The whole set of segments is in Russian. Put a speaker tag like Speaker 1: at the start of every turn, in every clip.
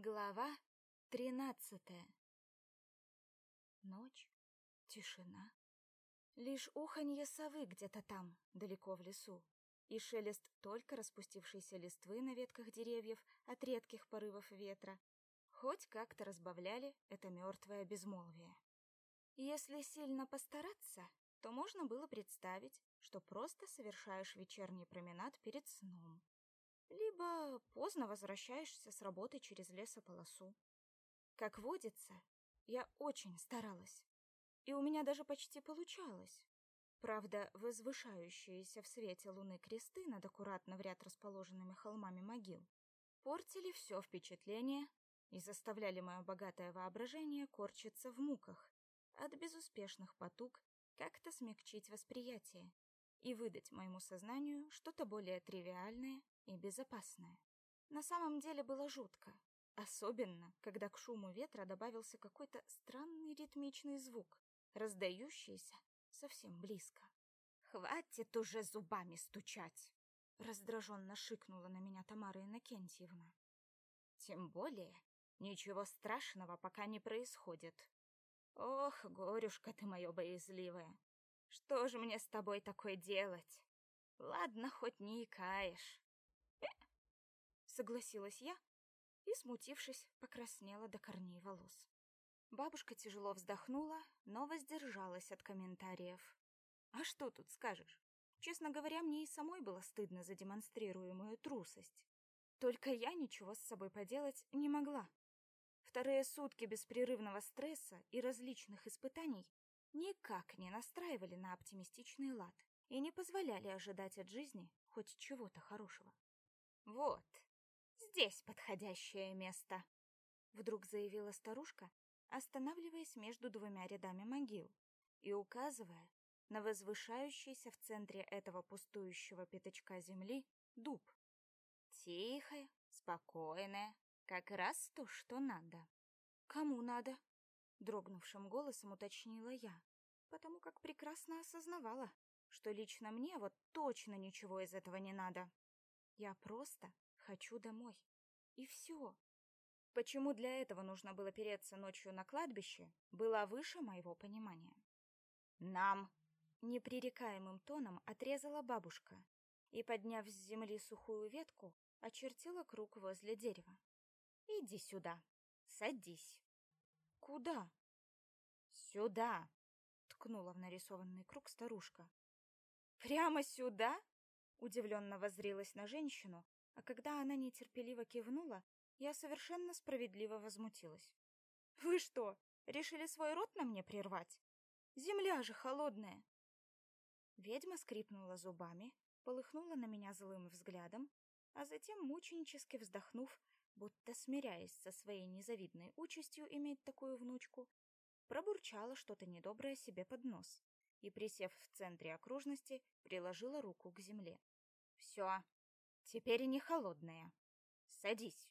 Speaker 1: Глава тринадцатая Ночь, тишина. Лишь уханье совы где-то там, далеко в лесу, и шелест только распустившейся листвы на ветках деревьев от редких порывов ветра хоть как-то разбавляли это мертвое безмолвие. Если сильно постараться, то можно было представить, что просто совершаешь вечерний променад перед сном, либо поздно возвращаешься с работы через лесополосу. Как водится, я очень старалась, и у меня даже почти получалось. Правда, возвышающиеся в свете луны кресты над аккуратно в ряд расположенными холмами могил портили все впечатление и заставляли мое богатое воображение корчиться в муках от безуспешных потуг как-то смягчить восприятие и выдать моему сознанию что-то более тривиальное и безопасное. На самом деле было жутко, особенно когда к шуму ветра добавился какой-то странный ритмичный звук, раздающийся совсем близко. «Хватит уже зубами стучать!» Раздраженно шикнула на меня Тамара Иннокентьевна. «Тем более, ничего страшного пока не происходит. Ох, горюшка ты моё боязливая, что же мне с тобой такое делать? Ладно, хоть не икаешь согласилась я и, смутившись, покраснела до корней волос. Бабушка тяжело вздохнула, но воздержалась от комментариев. А что тут скажешь? Честно говоря, мне и самой было стыдно за демонстрируемую трусость. Только я ничего с собой поделать не могла. Вторые сутки беспрерывного стресса и различных испытаний никак не настраивали на оптимистичный лад и не позволяли ожидать от жизни хоть чего-то хорошего. Вот, Здесь подходящее место, вдруг заявила старушка, останавливаясь между двумя рядами могил и указывая на возвышающийся в центре этого пустующего пятачка земли дуб. Тихое, спокойное, как раз то, что надо. Кому надо? Дрогнувшим голосом уточнила я, потому как прекрасно осознавала, что лично мне вот точно ничего из этого не надо. Я просто Хочу домой. И все. Почему для этого нужно было переться ночью на кладбище, было выше моего понимания. Нам непререкаемым тоном отрезала бабушка и, подняв с земли сухую ветку, очертила круг возле дерева. Иди сюда. Садись. Куда? Сюда, ткнула в нарисованный круг старушка. Прямо сюда? Удивленно воззрилась на женщину, а когда она нетерпеливо кивнула, я совершенно справедливо возмутилась. «Вы что, решили свой рот на мне прервать? Земля же холодная!» Ведьма скрипнула зубами, полыхнула на меня злым взглядом, а затем, мученически вздохнув, будто смиряясь со своей незавидной участью иметь такую внучку, пробурчала что-то недоброе себе под нос и, присев в центре окружности, приложила руку к земле. «Все, Теперь и не холодная. Садись.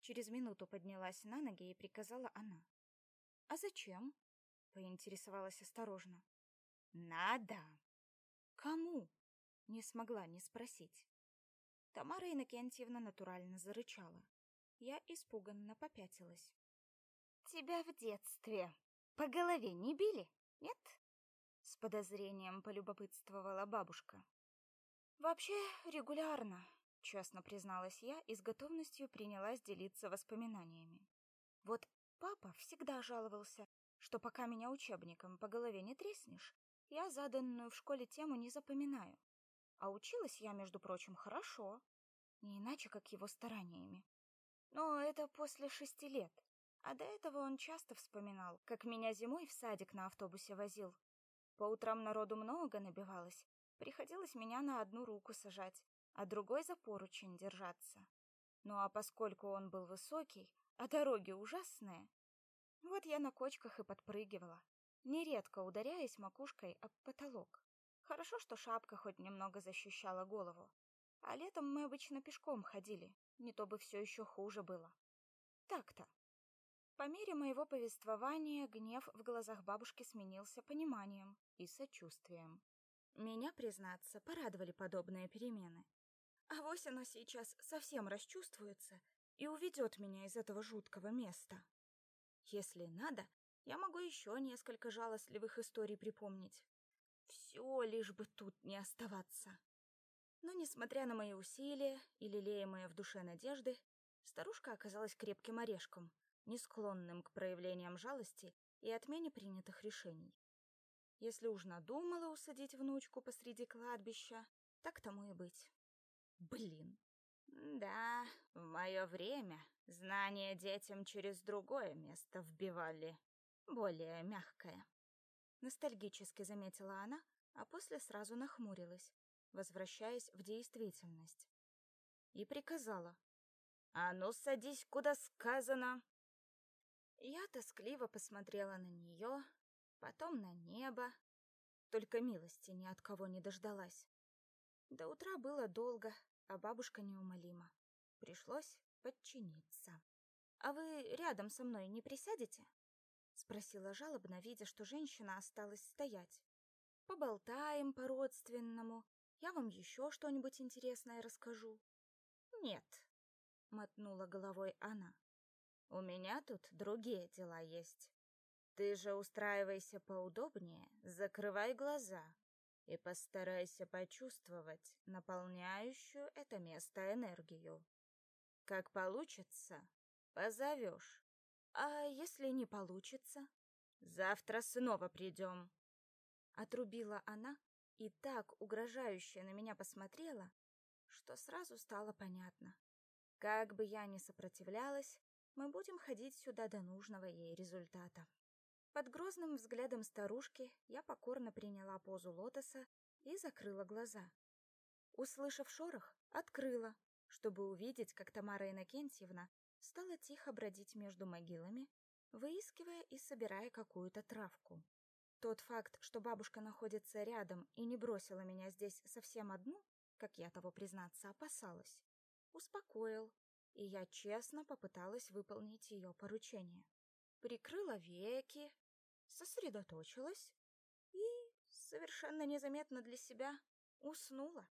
Speaker 1: Через минуту поднялась на ноги и приказала она. А зачем? поинтересовалась осторожно. Надо. Кому? Не смогла не спросить. Тамара Иннокентьевна натурально зарычала. Я испуганно попятилась. Тебя в детстве по голове не били, нет? С подозрением полюбопытствовала бабушка. Вообще регулярно, честно призналась я и с готовностью принялась делиться воспоминаниями. Вот папа всегда жаловался, что пока меня учебником по голове не треснешь, я заданную в школе тему не запоминаю. А училась я, между прочим, хорошо, не иначе как его стараниями. Но это после шести лет. А до этого он часто вспоминал, как меня зимой в садик на автобусе возил. По утрам народу много набивалось, приходилось меня на одну руку сажать, а другой за поручень держаться. Ну а поскольку он был высокий, а дороги ужасные, вот я на кочках и подпрыгивала, нередко ударяясь макушкой об потолок. Хорошо, что шапка хоть немного защищала голову. А летом мы обычно пешком ходили, не то бы все еще хуже было. Так-то. По мере моего повествования гнев в глазах бабушки сменился пониманием и сочувствием. Меня, признаться, порадовали подобные перемены. А вось оно сейчас совсем расчувствуется и уведет меня из этого жуткого места. Если надо, я могу еще несколько жалостливых историй припомнить. Все, лишь бы тут не оставаться. Но, несмотря на мои усилия и лелеемые в душе надежды, старушка оказалась крепким орешком, не склонным к проявлениям жалости и отмене принятых решений. Если уж надумала усадить внучку посреди кладбища, так тому и быть. Блин. Да, в мое время знания детям через другое место вбивали, более мягкое. Ностальгически заметила она, а после сразу нахмурилась, возвращаясь в действительность. И приказала. «А ну, садись, куда сказано!» Я тоскливо посмотрела на нее, потом на небо, только милости ни от кого не дождалась. До утра было долго, а бабушка неумолима. Пришлось подчиниться. «А вы рядом со мной не присядете?» — спросила жалобно, видя, что женщина осталась стоять. «Поболтаем по-родственному. Я вам еще что-нибудь интересное расскажу». «Нет», — мотнула головой она. «У меня тут другие дела есть. Ты же устраивайся поудобнее, закрывай глаза и постарайся почувствовать наполняющую это место энергию. Как получится, позовешь. А если не получится? Завтра снова придем. Отрубила она и так угрожающе на меня посмотрела, что сразу стало понятно. Как бы я ни сопротивлялась, мы будем ходить сюда до нужного ей результата. Под грозным взглядом старушки я покорно приняла позу лотоса и закрыла глаза. Услышав шорох, открыла, чтобы увидеть, как Тамара Иннокентьевна стала тихо бродить между могилами, выискивая и собирая какую-то травку. Тот факт, что бабушка находится рядом и не бросила меня здесь совсем одну, как я того признаться опасалась, успокоил, и я честно попыталась выполнить ее поручение. Прикрыла веки, сосредоточилась и, совершенно незаметно для себя, уснула.